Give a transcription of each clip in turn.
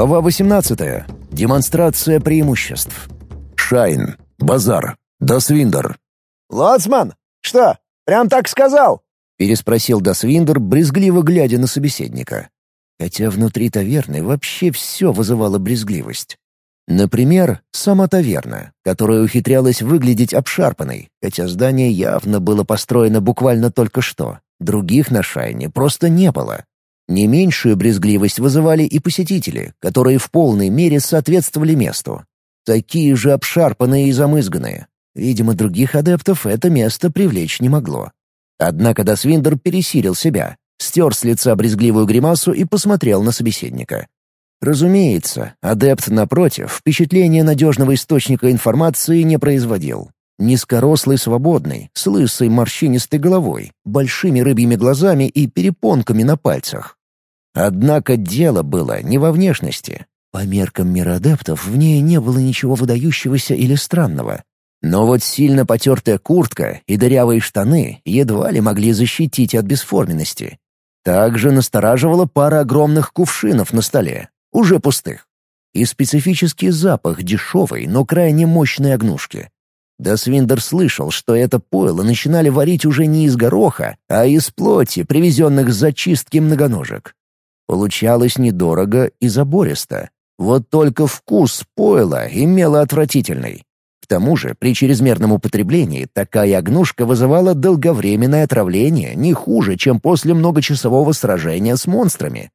Глава 18. Демонстрация преимуществ. Шайн. Базар. Дасвиндер. «Лоцман, что, прям так сказал?» — переспросил Дасвиндер, брезгливо глядя на собеседника. Хотя внутри таверны вообще все вызывало брезгливость. Например, сама таверна, которая ухитрялась выглядеть обшарпанной, хотя здание явно было построено буквально только что. Других на Шайне просто не было. Не меньшую брезгливость вызывали и посетители, которые в полной мере соответствовали месту. Такие же обшарпанные и замызганные. Видимо, других адептов это место привлечь не могло. Однако Досвиндер пересилил себя, стер с лица брезгливую гримасу и посмотрел на собеседника. Разумеется, адепт, напротив, впечатления надежного источника информации не производил. Низкорослый свободный, с лысой морщинистой головой, большими рыбьими глазами и перепонками на пальцах. Однако дело было не во внешности. По меркам мира адептов в ней не было ничего выдающегося или странного. Но вот сильно потертая куртка и дырявые штаны едва ли могли защитить от бесформенности. Также настораживала пара огромных кувшинов на столе, уже пустых. И специфический запах дешевой, но крайне мощной огнушки. Дасвиндер слышал, что это пойло начинали варить уже не из гороха, а из плоти, привезенных с зачистки многоножек. Получалось недорого и забористо. Вот только вкус пойла имела отвратительный. К тому же при чрезмерном употреблении такая огнушка вызывала долговременное отравление не хуже, чем после многочасового сражения с монстрами.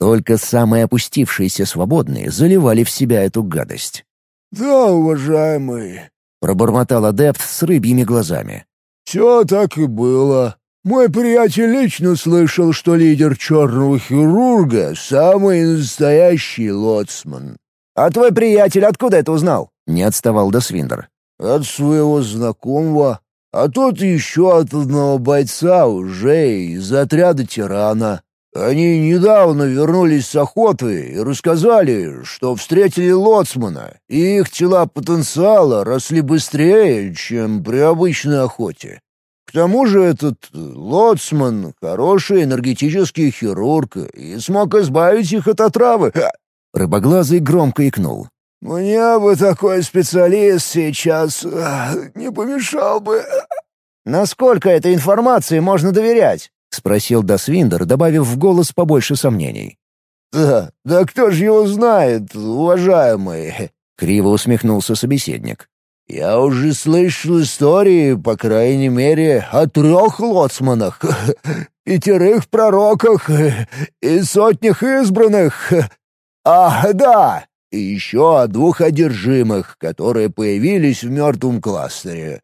Только самые опустившиеся свободные заливали в себя эту гадость. «Да, уважаемый», — пробормотал адепт с рыбьими глазами. «Все так и было. Мой приятель лично слышал, что лидер черного хирурга — самый настоящий лоцман. «А твой приятель откуда это узнал?» — не отставал Досвиндер. «От своего знакомого, а тот еще от одного бойца уже из отряда тирана. Они недавно вернулись с охоты и рассказали, что встретили лоцмана, и их тела потенциала росли быстрее, чем при обычной охоте. К тому же этот лоцман — хороший энергетический хирург и смог избавить их от отравы. Рыбоглазый громко икнул. «Мне бы такой специалист сейчас не помешал бы». «Насколько этой информации можно доверять?» — спросил Дасвиндер, добавив в голос побольше сомнений. «Да, да кто же его знает, уважаемый?» — криво усмехнулся собеседник. Я уже слышал истории, по крайней мере, о трех лоцманах, пятерых пророках и сотнях избранных. А, да, и еще о двух одержимых, которые появились в мертвом кластере,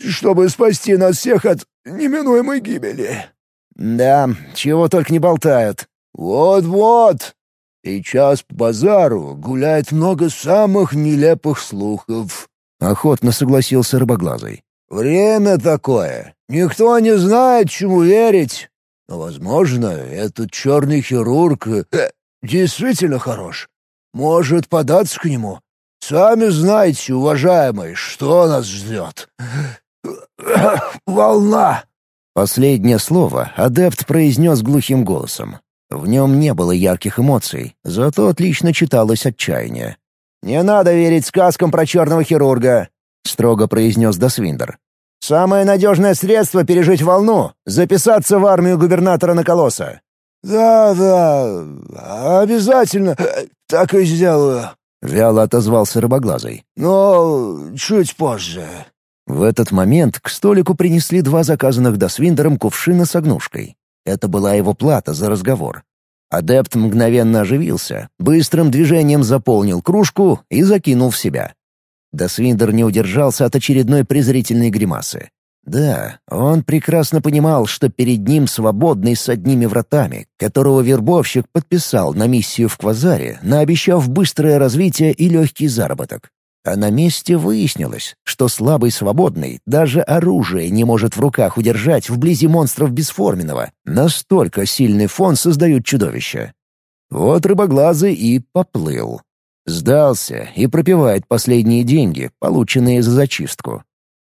чтобы спасти нас всех от неминуемой гибели. Да, чего только не болтают. Вот-вот, Сейчас по базару гуляет много самых нелепых слухов». Охотно согласился рыбоглазый. «Время такое. Никто не знает, чему верить. Но, возможно, этот черный хирург э, действительно хорош. Может податься к нему. Сами знаете, уважаемый, что нас ждет. Волна!» Последнее слово адепт произнес глухим голосом. В нем не было ярких эмоций, зато отлично читалось отчаяние. «Не надо верить сказкам про черного хирурга», — строго произнес Досвиндер. «Самое надежное средство пережить волну — записаться в армию губернатора Наколоса». «Да, да, обязательно так и сделаю», — вяло отозвался рыбоглазый. «Но чуть позже». В этот момент к столику принесли два заказанных Досвиндером кувшина с огнушкой. Это была его плата за разговор. Адепт мгновенно оживился, быстрым движением заполнил кружку и закинул в себя. Досвиндер не удержался от очередной презрительной гримасы. Да, он прекрасно понимал, что перед ним свободный с одними вратами, которого вербовщик подписал на миссию в Квазаре, наобещав быстрое развитие и легкий заработок. А на месте выяснилось, что слабый свободный даже оружие не может в руках удержать вблизи монстров бесформенного. Настолько сильный фон создают чудовища. Вот рыбоглазый и поплыл. Сдался и пропивает последние деньги, полученные за зачистку.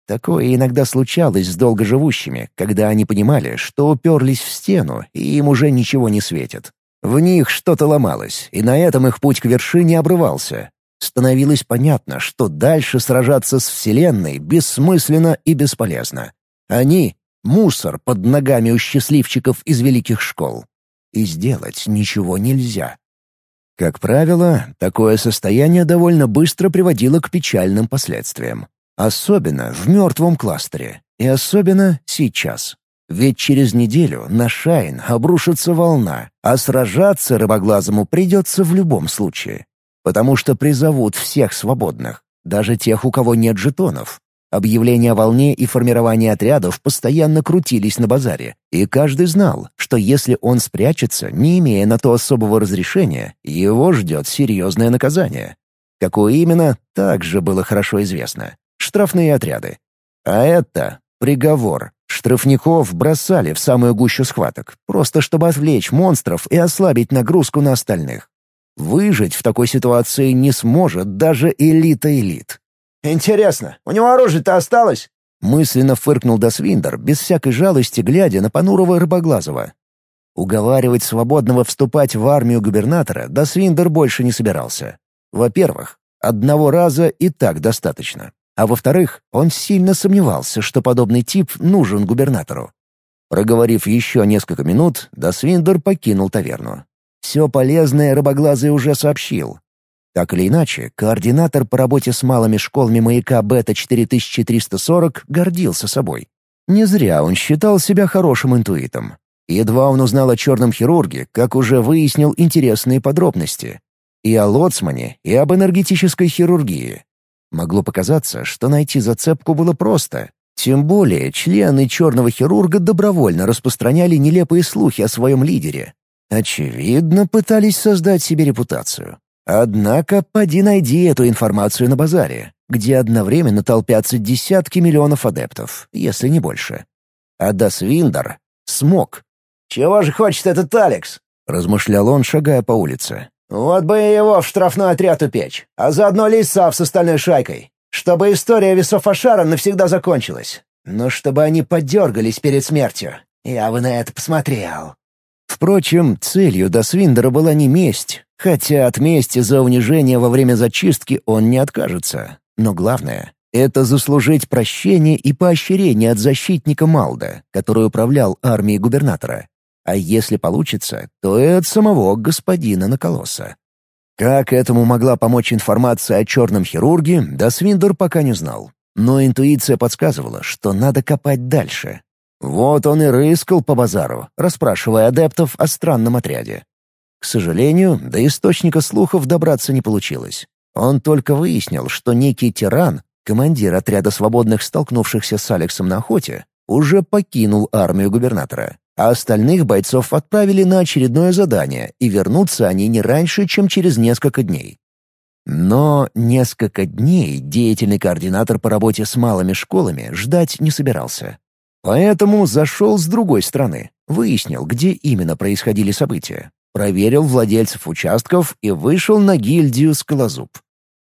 Такое иногда случалось с долгоживущими, когда они понимали, что уперлись в стену, и им уже ничего не светит. В них что-то ломалось, и на этом их путь к вершине обрывался. Становилось понятно, что дальше сражаться с Вселенной бессмысленно и бесполезно. Они — мусор под ногами у счастливчиков из великих школ. И сделать ничего нельзя. Как правило, такое состояние довольно быстро приводило к печальным последствиям. Особенно в мертвом кластере. И особенно сейчас. Ведь через неделю на Шайн обрушится волна, а сражаться рыбоглазому придется в любом случае. Потому что призовут всех свободных, даже тех, у кого нет жетонов. Объявления о волне и формирование отрядов постоянно крутились на базаре, и каждый знал, что если он спрячется, не имея на то особого разрешения, его ждет серьезное наказание. Какое именно, также было хорошо известно. Штрафные отряды. А это приговор, Штрафников бросали в самую гущу схваток, просто чтобы отвлечь монстров и ослабить нагрузку на остальных. Выжить в такой ситуации не сможет даже элита элит. «Интересно, у него оружие-то осталось?» Мысленно фыркнул Досвиндер, без всякой жалости глядя на понурого Рыбоглазого. Уговаривать свободного вступать в армию губернатора Досвиндер больше не собирался. Во-первых, одного раза и так достаточно. А во-вторых, он сильно сомневался, что подобный тип нужен губернатору. Проговорив еще несколько минут, Досвиндер покинул таверну. Все полезное рыбоглазый уже сообщил. Так или иначе, координатор по работе с малыми школами маяка Бета-4340 гордился собой. Не зря он считал себя хорошим интуитом. Едва он узнал о черном хирурге, как уже выяснил интересные подробности. И о лоцмане, и об энергетической хирургии. Могло показаться, что найти зацепку было просто. Тем более члены черного хирурга добровольно распространяли нелепые слухи о своем лидере. Очевидно, пытались создать себе репутацию. Однако поди найди эту информацию на базаре, где одновременно толпятся десятки миллионов адептов, если не больше. А Дасвиндер смог. «Чего же хочет этот Алекс?» — размышлял он, шагая по улице. Вот бы его в штрафной отряд упечь, а заодно Лисав с остальной шайкой, чтобы история весов Ашара навсегда закончилась. Но чтобы они подергались перед смертью. Я бы на это посмотрел. Впрочем, целью до Свиндера была не месть, хотя от мести за унижение во время зачистки он не откажется. Но главное — это заслужить прощение и поощрение от защитника Малда, который управлял армией губернатора. А если получится, то и от самого господина Наколоса. Как этому могла помочь информация о черном хирурге, Дасвиндер пока не знал. Но интуиция подсказывала, что надо копать дальше. Вот он и рыскал по базару, расспрашивая адептов о странном отряде. К сожалению, до источника слухов добраться не получилось. Он только выяснил, что некий тиран, командир отряда свободных, столкнувшихся с Алексом на охоте, уже покинул армию губернатора а остальных бойцов отправили на очередное задание, и вернутся они не раньше, чем через несколько дней. Но несколько дней деятельный координатор по работе с малыми школами ждать не собирался. Поэтому зашел с другой стороны, выяснил, где именно происходили события, проверил владельцев участков и вышел на гильдию Скалозуб.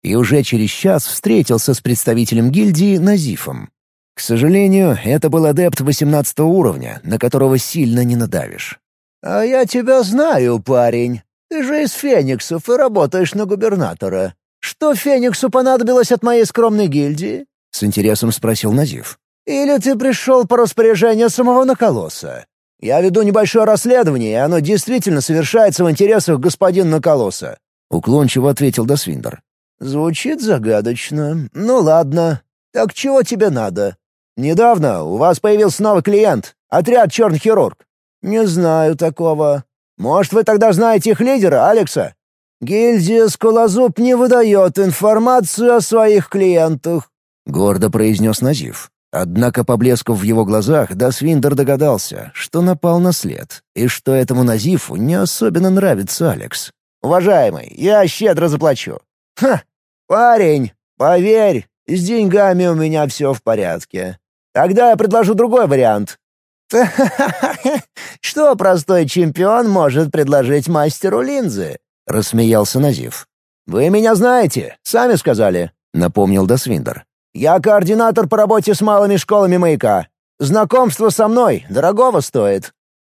И уже через час встретился с представителем гильдии Назифом. К сожалению, это был адепт 18 уровня, на которого сильно не надавишь. «А я тебя знаю, парень. Ты же из Фениксов и работаешь на губернатора. Что Фениксу понадобилось от моей скромной гильдии?» — с интересом спросил Назив. «Или ты пришел по распоряжению самого Наколоса? Я веду небольшое расследование, и оно действительно совершается в интересах господина Наколоса», — уклончиво ответил Досвиндер. «Звучит загадочно. Ну ладно. Так чего тебе надо?» Недавно у вас появился новый клиент, отряд «Черный хирург». Не знаю такого. Может, вы тогда знаете их лидера, Алекса? Гильдия Скалозуб не выдает информацию о своих клиентах», — гордо произнес Назив. Однако по блеску в его глазах Дасвиндер догадался, что напал на след, и что этому Назифу не особенно нравится Алекс. «Уважаемый, я щедро заплачу». «Ха! Парень, поверь, с деньгами у меня все в порядке. Тогда я предложу другой вариант. Что простой чемпион может предложить мастеру линзы? Рассмеялся Назив. Вы меня знаете, сами сказали, напомнил Досвиндер. Я координатор по работе с малыми школами маяка. Знакомство со мной дорогого стоит.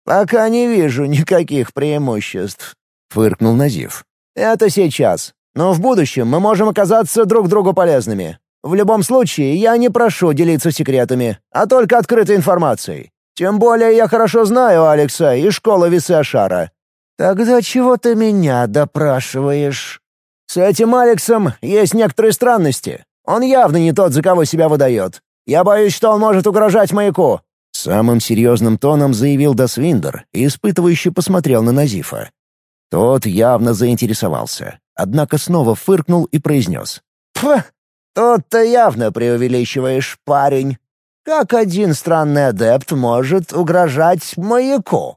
«Пока не вижу никаких преимуществ», — фыркнул Назив. «Это сейчас. Но в будущем мы можем оказаться друг другу полезными. В любом случае, я не прошу делиться секретами, а только открытой информацией. Тем более я хорошо знаю Алекса и школу Висашара. Тогда чего ты меня допрашиваешь? С этим Алексом есть некоторые странности. Он явно не тот, за кого себя выдает. Я боюсь, что он может угрожать маяку. Самым серьезным тоном заявил Дасвиндер и испытывающе посмотрел на Назифа. Тот явно заинтересовался, однако снова фыркнул и произнес. «Пф, тут ты явно преувеличиваешь, парень. Как один странный адепт может угрожать маяку?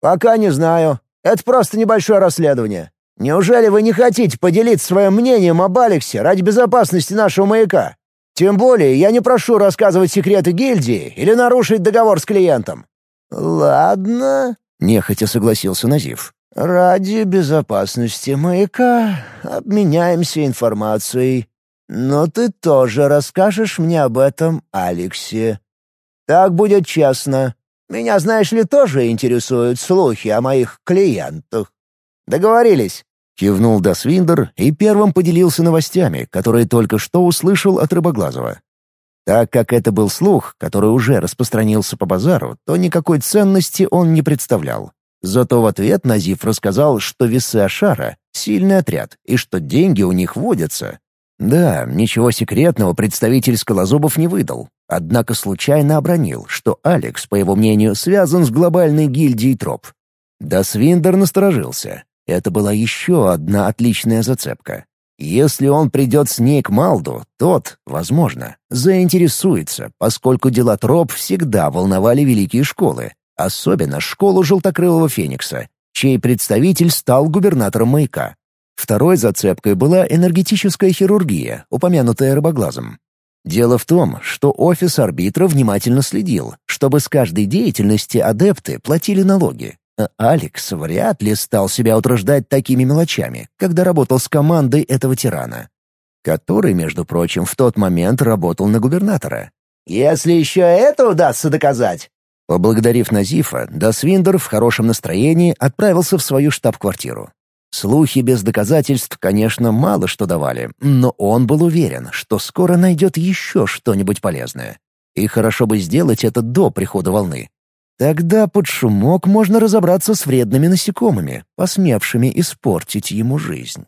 Пока не знаю. Это просто небольшое расследование. Неужели вы не хотите поделиться своим мнением об Алексе ради безопасности нашего маяка? Тем более я не прошу рассказывать секреты гильдии или нарушить договор с клиентом». «Ладно», — нехотя согласился Назив. «Ради безопасности маяка обменяемся информацией. Но ты тоже расскажешь мне об этом, Алексе. Так будет честно. Меня, знаешь ли, тоже интересуют слухи о моих клиентах. Договорились?» Кивнул Дасвиндер и первым поделился новостями, которые только что услышал от Рыбоглазого. Так как это был слух, который уже распространился по базару, то никакой ценности он не представлял. Зато в ответ Назив рассказал, что весы Ашара — сильный отряд, и что деньги у них водятся. Да, ничего секретного представитель Скалозубов не выдал, однако случайно обронил, что Алекс, по его мнению, связан с глобальной гильдией троп. Дасвиндер насторожился. Это была еще одна отличная зацепка. Если он придет с ней к Малду, тот, возможно, заинтересуется, поскольку дела троп всегда волновали великие школы, особенно школу Желтокрылого Феникса, чей представитель стал губернатором маяка. Второй зацепкой была энергетическая хирургия, упомянутая рыбоглазом. Дело в том, что офис арбитра внимательно следил, чтобы с каждой деятельности адепты платили налоги, Алекс вряд ли стал себя утруждать такими мелочами, когда работал с командой этого тирана, который, между прочим, в тот момент работал на губернатора. «Если еще это удастся доказать!» Поблагодарив Назифа, Дасвиндер в хорошем настроении отправился в свою штаб-квартиру. Слухи без доказательств, конечно, мало что давали, но он был уверен, что скоро найдет еще что-нибудь полезное. И хорошо бы сделать это до прихода волны, Тогда под шумок можно разобраться с вредными насекомыми, посмевшими испортить ему жизнь.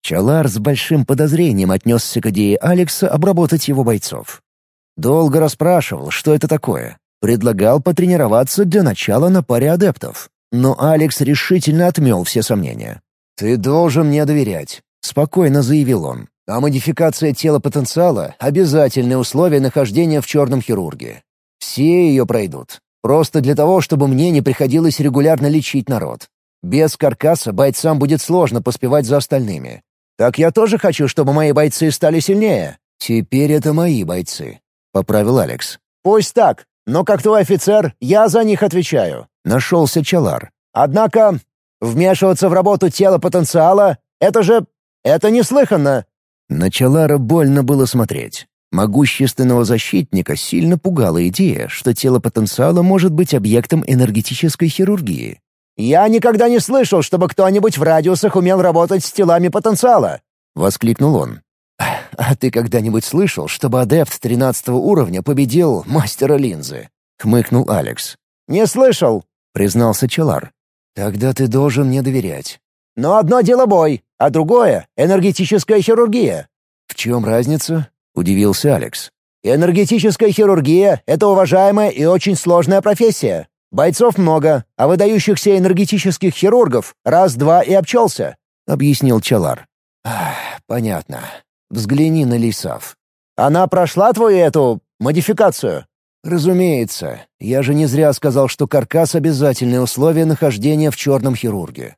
Чалар с большим подозрением отнесся к идее Алекса обработать его бойцов. Долго расспрашивал, что это такое. Предлагал потренироваться для начала на паре адептов. Но Алекс решительно отмел все сомнения. «Ты должен мне доверять», — спокойно заявил он. «А модификация тела потенциала — обязательное условие нахождения в черном хирурге. Все ее пройдут. Просто для того, чтобы мне не приходилось регулярно лечить народ. Без каркаса бойцам будет сложно поспевать за остальными. Так я тоже хочу, чтобы мои бойцы стали сильнее. Теперь это мои бойцы», — поправил Алекс. «Пусть так, но как твой офицер, я за них отвечаю», — нашелся Чалар. «Однако вмешиваться в работу тела потенциала — это же... это неслыханно». На Чалара больно было смотреть. Могущественного защитника сильно пугала идея, что тело потенциала может быть объектом энергетической хирургии. «Я никогда не слышал, чтобы кто-нибудь в радиусах умел работать с телами потенциала!» — воскликнул он. «А ты когда-нибудь слышал, чтобы адепт тринадцатого уровня победил мастера линзы?» — хмыкнул Алекс. «Не слышал», — признался Челар. «Тогда ты должен мне доверять». «Но одно дело бой, а другое — энергетическая хирургия». «В чем разница?» Удивился Алекс. «Энергетическая хирургия — это уважаемая и очень сложная профессия. Бойцов много, а выдающихся энергетических хирургов раз-два и обчелся», — объяснил Чалар. «Понятно. Взгляни на Лисав». «Она прошла твою эту модификацию?» «Разумеется. Я же не зря сказал, что каркас — обязательное условие нахождения в черном хирурге».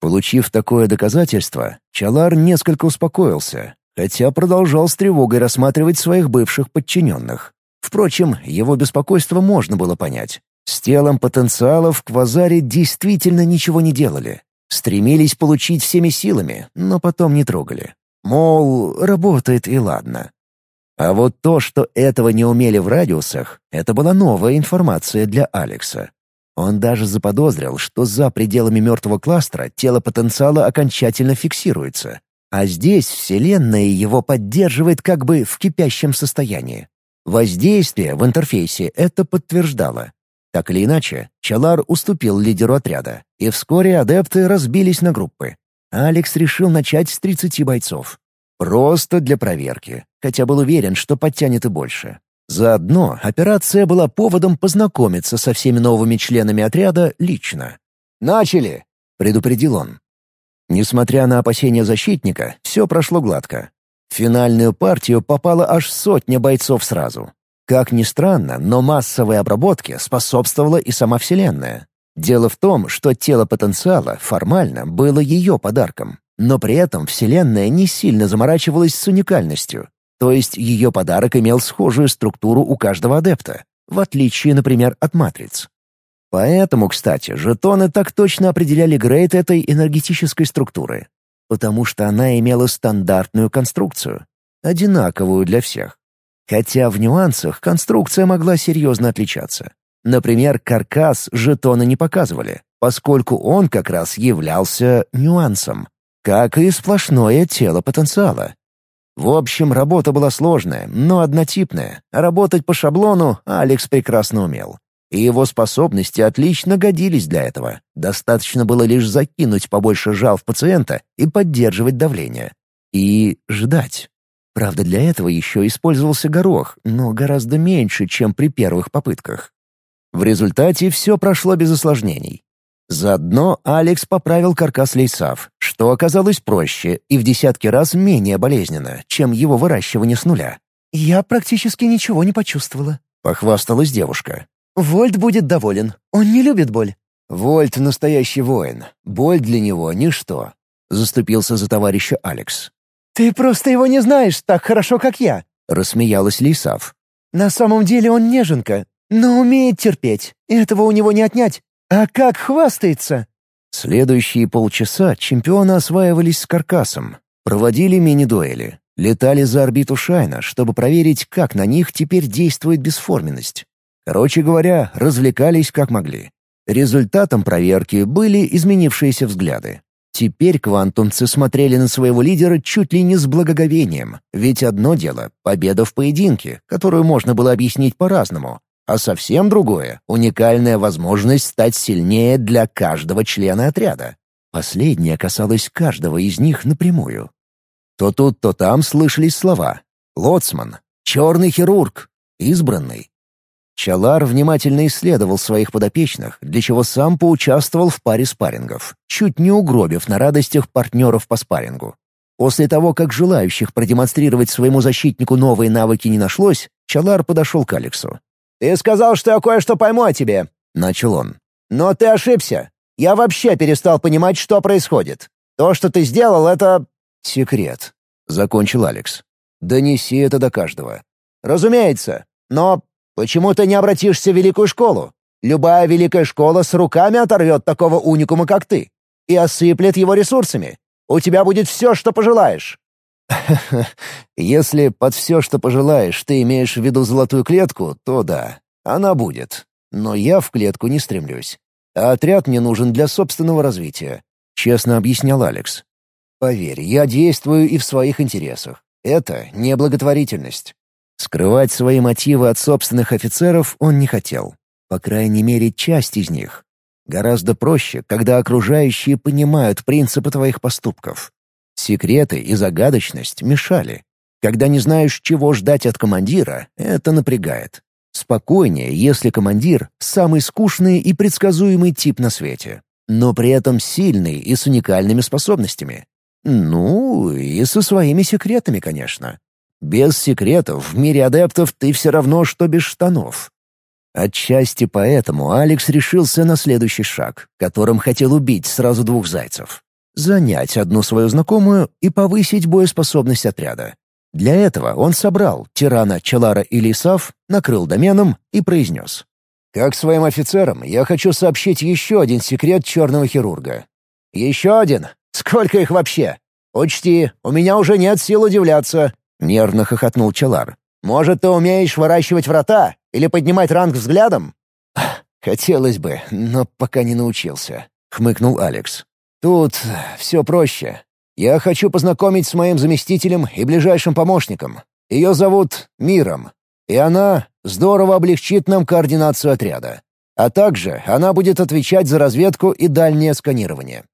Получив такое доказательство, Чалар несколько успокоился хотя продолжал с тревогой рассматривать своих бывших подчиненных. Впрочем, его беспокойство можно было понять. С телом потенциалов в Квазаре действительно ничего не делали. Стремились получить всеми силами, но потом не трогали. Мол, работает и ладно. А вот то, что этого не умели в радиусах, это была новая информация для Алекса. Он даже заподозрил, что за пределами мертвого кластера тело потенциала окончательно фиксируется. А здесь Вселенная его поддерживает как бы в кипящем состоянии. Воздействие в интерфейсе это подтверждало. Так или иначе, Чалар уступил лидеру отряда, и вскоре адепты разбились на группы. Алекс решил начать с 30 бойцов. Просто для проверки, хотя был уверен, что подтянет и больше. Заодно операция была поводом познакомиться со всеми новыми членами отряда лично. «Начали!» — предупредил он. Несмотря на опасения защитника, все прошло гладко. В финальную партию попало аж сотня бойцов сразу. Как ни странно, но массовой обработке способствовала и сама Вселенная. Дело в том, что тело потенциала формально было ее подарком, но при этом Вселенная не сильно заморачивалась с уникальностью, то есть ее подарок имел схожую структуру у каждого адепта, в отличие, например, от матриц. Поэтому, кстати, жетоны так точно определяли грейд этой энергетической структуры, потому что она имела стандартную конструкцию, одинаковую для всех. Хотя в нюансах конструкция могла серьезно отличаться. Например, каркас жетона не показывали, поскольку он как раз являлся нюансом, как и сплошное тело потенциала. В общем, работа была сложная, но однотипная. Работать по шаблону Алекс прекрасно умел. И его способности отлично годились для этого. Достаточно было лишь закинуть побольше жал в пациента и поддерживать давление. И ждать. Правда, для этого еще использовался горох, но гораздо меньше, чем при первых попытках. В результате все прошло без осложнений. Заодно Алекс поправил каркас лейсав, что оказалось проще и в десятки раз менее болезненно, чем его выращивание с нуля. «Я практически ничего не почувствовала», — похвасталась девушка. «Вольт будет доволен. Он не любит боль». «Вольт — настоящий воин. Боль для него — ничто», — заступился за товарища Алекс. «Ты просто его не знаешь так хорошо, как я», — рассмеялась Лисав. «На самом деле он неженка, но умеет терпеть. Этого у него не отнять. А как хвастается!» Следующие полчаса чемпионы осваивались с каркасом, проводили мини-дуэли, летали за орбиту Шайна, чтобы проверить, как на них теперь действует бесформенность. Короче говоря, развлекались как могли. Результатом проверки были изменившиеся взгляды. Теперь квантумцы смотрели на своего лидера чуть ли не с благоговением, ведь одно дело — победа в поединке, которую можно было объяснить по-разному, а совсем другое — уникальная возможность стать сильнее для каждого члена отряда. Последнее касалось каждого из них напрямую. То тут, то там слышались слова «Лоцман», «Черный хирург», «Избранный». Чалар внимательно исследовал своих подопечных, для чего сам поучаствовал в паре спаррингов, чуть не угробив на радостях партнеров по спаррингу. После того, как желающих продемонстрировать своему защитнику новые навыки не нашлось, Чалар подошел к Алексу. «Ты сказал, что я кое-что пойму о тебе», — начал он. «Но ты ошибся. Я вообще перестал понимать, что происходит. То, что ты сделал, это...» «Секрет», — закончил Алекс. «Донеси это до каждого». «Разумеется. Но почему ты не обратишься в великую школу? Любая великая школа с руками оторвет такого уникума, как ты, и осыплет его ресурсами. У тебя будет все, что пожелаешь. Если под все, что пожелаешь, ты имеешь в виду золотую клетку, то да, она будет. Но я в клетку не стремлюсь. А отряд мне нужен для собственного развития», — честно объяснял Алекс. «Поверь, я действую и в своих интересах. Это не благотворительность». Скрывать свои мотивы от собственных офицеров он не хотел. По крайней мере, часть из них. Гораздо проще, когда окружающие понимают принципы твоих поступков. Секреты и загадочность мешали. Когда не знаешь, чего ждать от командира, это напрягает. Спокойнее, если командир — самый скучный и предсказуемый тип на свете, но при этом сильный и с уникальными способностями. Ну, и со своими секретами, конечно. Без секретов в мире адептов ты все равно, что без штанов. Отчасти поэтому Алекс решился на следующий шаг, которым хотел убить сразу двух зайцев занять одну свою знакомую и повысить боеспособность отряда. Для этого он собрал тирана Челара Лисав, накрыл доменом и произнес. «Как своим офицерам я хочу сообщить еще один секрет черного хирурга». «Еще один? Сколько их вообще? Учти, у меня уже нет сил удивляться», — нервно хохотнул Челар. «Может, ты умеешь выращивать врата или поднимать ранг взглядом?» Хотелось бы, но пока не научился», — хмыкнул Алекс. «Тут все проще. Я хочу познакомить с моим заместителем и ближайшим помощником. Ее зовут Миром, и она здорово облегчит нам координацию отряда. А также она будет отвечать за разведку и дальнее сканирование.